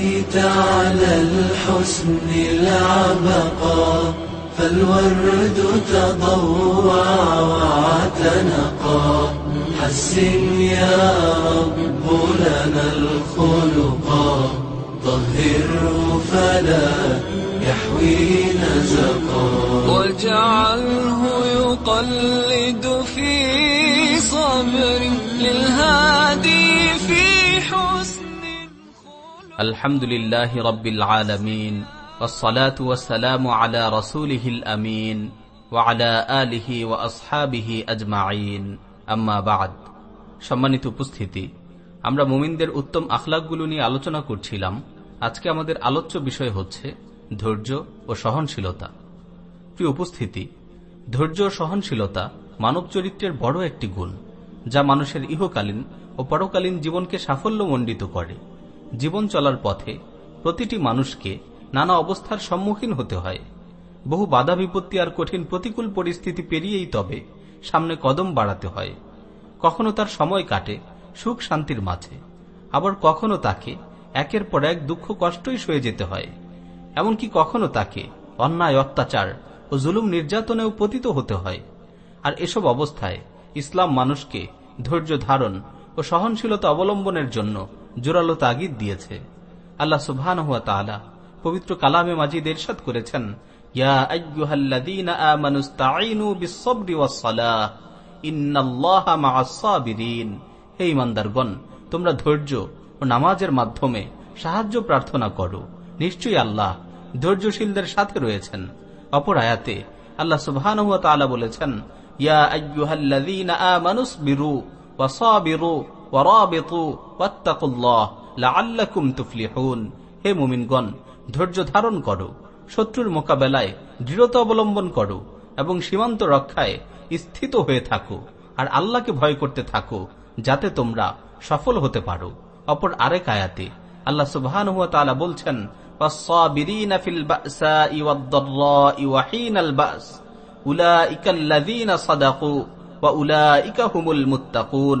بنيت على الحسن العبقى فالورد تضوع واعتنقا حسن يا رب لنا الخلقا طهره فلا يحوي نزقا. واجعله يقلد আলহামদুলিল্লাহ রব্বিল আলমিন আলা আমিন সম্মানিত উপস্থিতি, আমরা মুমিনদের উত্তম আখলাকগুলো নিয়ে আলোচনা করছিলাম। আজকে আমাদের আলোচ্য বিষয় হচ্ছে ধৈর্য ও সহনশীলতা। প্রিয় উপস্থিতি, ধৈর্য ও সহনশীলতা মানব চরিত্রের বড় একটি গুণ, যা মানুষের ইহকালীন ও পরকালীন জীবনকে সাফল্য মণ্ডিত করে। জীবন চলার পথে প্রতিটি মানুষকে নানা অবস্থার সম্মুখীন হতে হয়। বহু বাধা বিপত্তি আর কঠিন প্রতিকূল পরিস্থিতি পেরিয়েই তবে সামনে কদম বাড়াতে হয়। কখনো তার সময় কাটে সুখ শান্তির মাঝে, আবার কখনো তাকে একের পর এক দুঃখ কষ্টই সয়ে যেতে হয়। এমনকি কখনো তাকে অন্যায়, অত্যাচার ও জুলুম নির্যাতনেও পতিত হতে হয়। আর এসব অবস্থায় ইসলাম মানুষকে ধৈর্য ধারণ ও সহনশীলতা অবলম্বনের জন্য জোরালো তাগিদ দিয়েছে। আল্লাহ সুবহান হুয়া তালা পবিত্র কালামে মাজিদ এরশাদ করেছেন হে ঈমানদারগণ, তোমরা ধৈর্য ও নামাজের মাধ্যমে সাহায্য প্রার্থনা করো। নিশ্চয়ই আল্লাহ ধৈর্যশীলদের সাথে রয়েছেন। অপর আয়াতে আল্লাহ তাআলা বলেছেন, ইয়া আইয়ুহাল্লাযীনা আমানুসবিরু ওয়াসাবিরু হে মুমিনগণ, ধৈর্য ধারণ করো, শত্রুর মোকাবেলায় দৃঢ়তা অবলম্বন করো এবং সীমান্ত রক্ষায় স্থিত হয়ে থাকো আর আল্লাহকে ভয় করতে থাকো, যাতে তোমরা সফল হতে পারো। অপর আরেক আয়াতে আল্লাহ সুবহান হুয়া তালা বলছেন উলা ইকাল্লাযীনা সাদাকু ওয়া উলাইকা হুমুল মুত্তাকুন।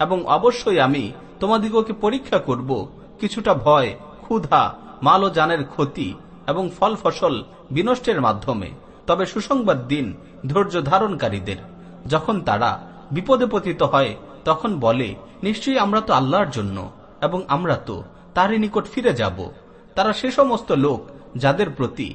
এবং অবশ্যই আমি তোমাদিগকে পরীক্ষা করব কিছুটা ভয়, ক্ষুধা, মাল ও জানের ক্ষতি এবং ফল ফসল বিনষ্টের মাধ্যমে। তবে সুসংবাদ দিন ধৈর্য ধারণকারীদের। যখন তারা বিপদে পতিত হয়, তখন বলে, নিশ্চয়ই আমরা তো আল্লাহর জন্য এবং আমরা তো তারই নিকট ফিরে যাব। তারা সে সমস্ত লোক যাদের প্রতি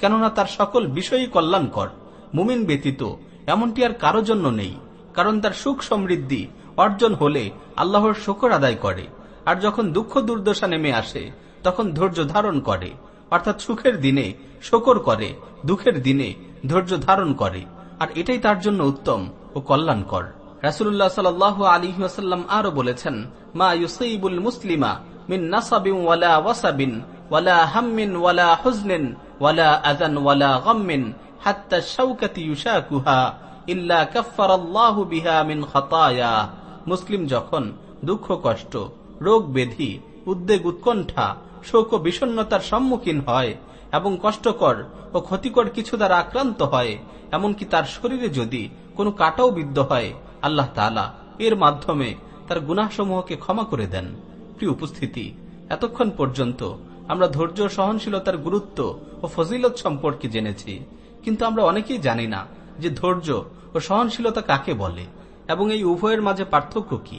কেননা তার সকল বিষয়ই কল্যাণকর, মুমিন ব্যতীত, এমনটি আর কারও জন্য নেই, কারণ তার সুখ সমৃদ্ধি অর্জন হলে আল্লাহর শকর আদায় করে, আর যখন দুঃখ দুর্দশা নেমে আসে, তখন ধৈর্য ধারণ করে, অর্থাৎ সুখের দিনে শকর করে, দুঃখের দিনে ধৈর্য ধারণ করে, আর এটাই তার জন্য উত্তম ও কল্যাণকর। রাসুল্লাহ সাল আলী ওয়াসাল্লাম আরও বলেছেন, মা ইউসইবুল মুসলিমা মিন নাসাবিন ওয়ালা ওয়াসাবিন, ওয়ালা হাম্মিন ওয়ালা হুজনিন ওয়ালা আজান ওয়ালা ইল্লা মিন মুসলিম যখন দুঃখ, কষ্ট, রোগ ব্যাধি উদ্বেগ, উৎকণ্ঠা, শোক ও বিষণ্নতার সম্মুখীন হয় এবং কষ্টকর ও ক্ষতিকর কিছু দ্বারা আক্রান্ত হয়, এমনকি তার শরীরে যদি কোনো কাটাও বিদ্ধ হয়, আল্লাহ তালা এর মাধ্যমে তার গুনাহসমূহকে ক্ষমা করে দেন। প্রিয় উপস্থিতি, এতক্ষণ পর্যন্ত আমরা ধৈর্য সহনশীলতার গুরুত্ব ও ফজিলত সম্পর্কে জেনেছি। কিন্তু আমরা অনেকেই জানি না যে ধৈর্য ও সহনশীলতা কাকে বলে এবং এই উভয়ের মাঝে পার্থক্য কি।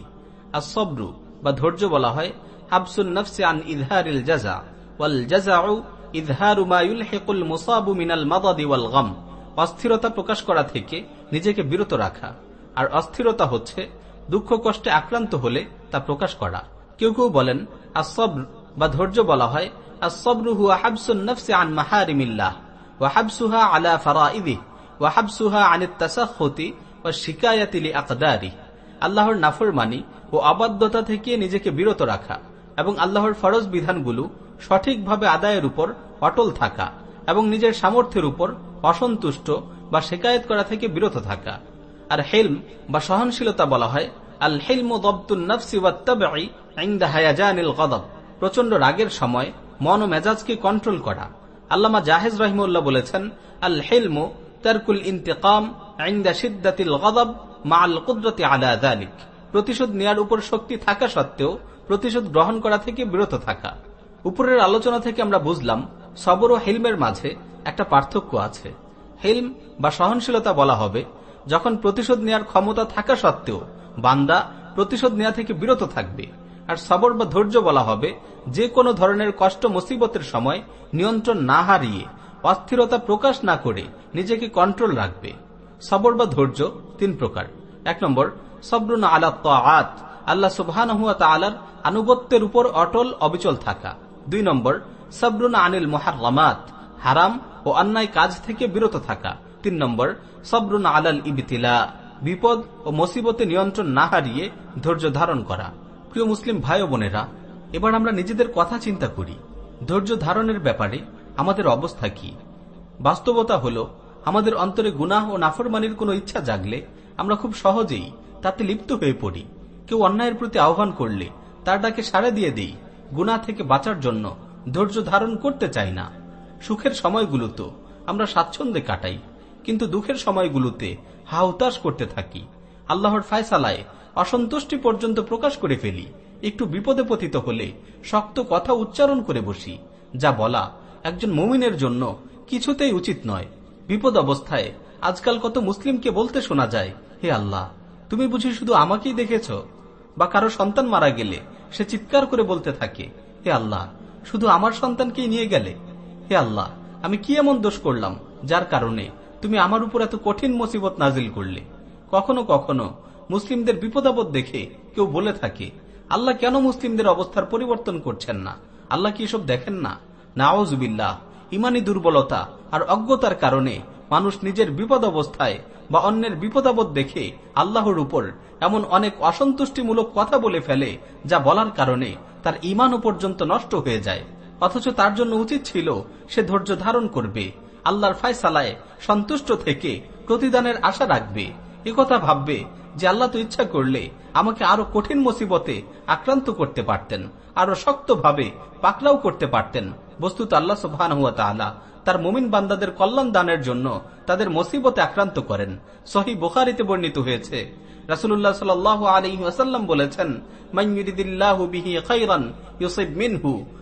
আর সব্রু বা ধৈর্য বলা হয়, হাবসুন নফসে আন ইজহারিল জাজা ওয়াল জাজাউ ইজহারু মা ইউলহিকুল মুসাবু মিনাল মাদাদি ওয়াল গাম। অস্থিরতা প্রকাশ করা থেকে নিজেকে বিরত রাখা। আর অস্থিরতা হচ্ছে দুঃখ কষ্টে আক্রান্ত হলে তা প্রকাশ করা। কেউ কেউ বলেন আসব্র বা ধৈর্য বলা হয় আসব্রু হুয়া হাবসুন নফসে আন ওয়াহাবসুহা আলা ওয়াহাবসুহা ওয়া শিকায়াতিলি আল্লাহর নাফরমানি ও আবাদ্যতা থেকে নিজেকে বিরত রাখা এবং আল্লাহর ফরজ বিধানগুলো সঠিকভাবে আদায়ের উপর অটল থাকা এবং নিজের সামর্থ্যের উপর অসন্তুষ্ট বা শেকায়ত করা থেকে বিরত থাকা। আর হেলম বা সহনশীলতা বলা হয় আল হেলম দবতুন নফসি ওয়াত্তাবাই ইনদা হায়াজানিল গদব। প্রচণ্ড রাগের সময় মন ও মেজাজকে কন্ট্রোল করা। আল্লামা জাহেজ রহিমুল্লাহ বলেছেন আল হেলম তারকুল ইন্তেকাম ইনদা সিদ্দাতিল গদব মা আল কুদরতি আলা দালিক প্রতিশোধ নেয়ার উপর শক্তি থাকা সত্ত্বেও প্রতিশোধ গ্রহণ করা থেকে বিরত থাকা। উপরের আলোচনা থেকে আমরা বুঝলাম, সবর ও হেলমের মাঝে একটা পার্থক্য আছে। হেলম বা সহনশীলতা বলা হবে, যখন প্রতিশোধ নেয়ার ক্ষমতা থাকা সত্ত্বেও বান্দা প্রতিশোধ নেয়া থেকে বিরত থাকবে। আর সবর বা ধৈর্য বলা হবে, যে কোনো ধরনের কষ্ট মুসিবতের সময় নিয়ন্ত্রণ না হারিয়ে, অস্থিরতা প্রকাশ না করে নিজেকে কন্ট্রোল রাখবে। সবর বা ধৈর্য তিন প্রকার। এক নম্বর, সবরুন আলা আত আল্লাহ সুবহান আলার আনুগত্যের উপর অটল, অবিচল থাকা। দুই নম্বর, সবরুন আনিল মোহারামাত হারাম ও অন্যায় কাজ থেকে বিরত থাকা। তিন নম্বর, সবরুন আলাল ইবিতিলা, বিপদ ও মুসিবতে নিয়ন্ত্রণ না হারিয়ে ধৈর্য ধারণ করা। প্রিয় মুসলিম ভাই বোনেরা, এবার আমরা নিজেদের কথা চিন্তা করি। ধৈর্য ধারণের ব্যাপারে আমাদের অবস্থা কি? বাস্তবতা হল, আমাদের অন্তরে গুনাহ ও নাফরমানির কোনো ইচ্ছা জাগলে আমরা খুব সহজেই তাতে লিপ্ত হয়ে পড়ি। কেউ অন্যায়ের প্রতি আহ্বান করলে তার ডাকে সাড়া দিয়ে দেই গুণা থেকে বাঁচার জন্য ধৈর্য ধারণ করতে চাই না। সুখের সময়গুলোতে আমরা স্বাচ্ছন্দ্যে কাটাই, কিন্তু দুঃখের সময়গুলোতে হা উতাস করতে থাকি। আল্লাহর ফায়সালায় অসন্তুষ্টি পর্যন্ত প্রকাশ করে ফেলি। একটু বিপদে পতিত হলে শক্ত কথা উচ্চারণ করে বসি, যা বলা একজন মমিনের জন্য কিছুতেই উচিত নয়। বিপদ অবস্থায় আজকাল কত মুসলিমকে বলতে শোনা যায়, হে আল্লাহ, তুমি বুঝি শুধু আমাকেই দেখেছ? বা কারও সন্তান মারা গেলে সে চিৎকার করে বলতে থাকে, হে আল্লাহ, শুধু আমার সন্তানকেই নিয়ে গেলে? হে আল্লাহ, আমি কি এমন দোষ করলাম, যার কারণে তুমি আমার উপর এত কঠিন মুসিবত নাজিল করলে? কখনো কখনো মুসলিমদের বিপদাবদ দেখে কেউ বলে থাকে, আল্লাহ কেন মুসলিমদের অবস্থার পরিবর্তন করছেন না? আল্লাহ কি এসব দেখেন না? নাওজুবিল্লাহ ইমানি দুর্বলতা আর অজ্ঞতার কারণে মানুষ নিজের বিপদ অবস্থায় বা অন্যের বিপদাবদ দেখে আল্লাহর উপর এমন অনেক অসন্তুষ্টিমূলক কথা বলে ফেলে, যা বলার কারণে তার ইমানও পর্যন্ত নষ্ট হয়ে যায়। অথচ তার জন্য উচিত ছিল সে ধৈর্য ধারণ করবে, আল্লাহর ফায়সালায় সন্তুষ্ট থেকে প্রতিদানের আশা রাখবে। কথা ভাববে যে আল্লাহ তো ইচ্ছা করলে আমাকে আরও কঠিন মুসিবতে আক্রান্ত করতে পারতেন, আরও শক্তভাবে পাকলাও করতে পারতেন। বস্তুত আল্লাহ সুবহান হুয়া তাআলা তার মুমিন বান্দাদের কল্যাণ দানের জন্য তাদের মুসিবতে আক্রান্ত করেন। সহি বুখারিতে বর্ণিত হয়েছে রাসুল্লাহ সাল আলী ওয়াসাল্লাম বলেছেন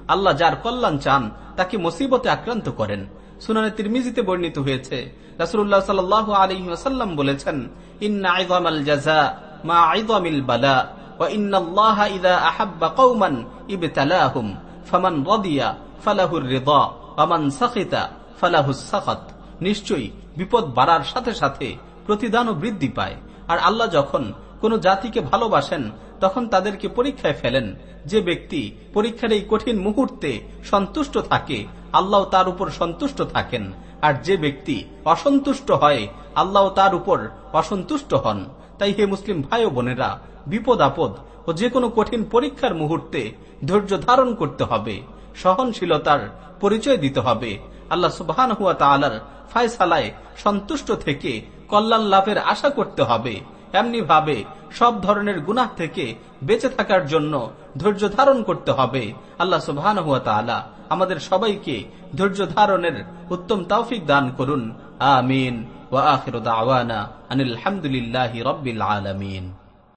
আল্লাহ যার কল্যাণ চান তাকে মুসিবতে আক্রান্ত করেন। সুনানে তিরমিজিতে বর্ণিত হয়েছে। রাসুল্লাহ সাল আলী আসাল্লাম বলেছেন, ইন্না জাজা মা বালা নিশ্চয়ই বিপদ বাড়ার সাথে সাথে প্রতিদানও বৃদ্ধি পায়। আর আল্লাহ যখন কোন জাতিকে ভালোবাসেন তখন তাদেরকে পরীক্ষায় ফেলেন। যে ব্যক্তি পরীক্ষার এই কঠিন মুহূর্তে সন্তুষ্ট থাকে, আল্লাহ তার উপর সন্তুষ্ট থাকেন। আর যে ব্যক্তি অসন্তুষ্ট হয়, আল্লাহ তার উপর অসন্তুষ্ট হন। তাই হে মুসলিম ভাই বোনেরা, বিপদ আপদ ও যে কোনো কঠিন পরীক্ষার মুহূর্তে ধৈর্য ধারণ করতে হবে, সহনশীলতার পরিচয় দিতে হবে। আল্লাহ সুবাহান হুয়া ফায়সালায় সন্তুষ্ট থেকে কল্যাণ লাভের আশা করতে হবে। এমনি ভাবে সব ধরনের গুনাহ থেকে বেঁচে থাকার জন্য ধৈর্য ধারণ করতে হবে। আল্লাহ তালা আমাদের সবাইকে ধৈর্য ধারণের উত্তম তৌফিক দান করুন। আমিন। ওয়া আখির দাওয়ানা আনিল হামদুলিল্লাহি রব্বিল আলামিন।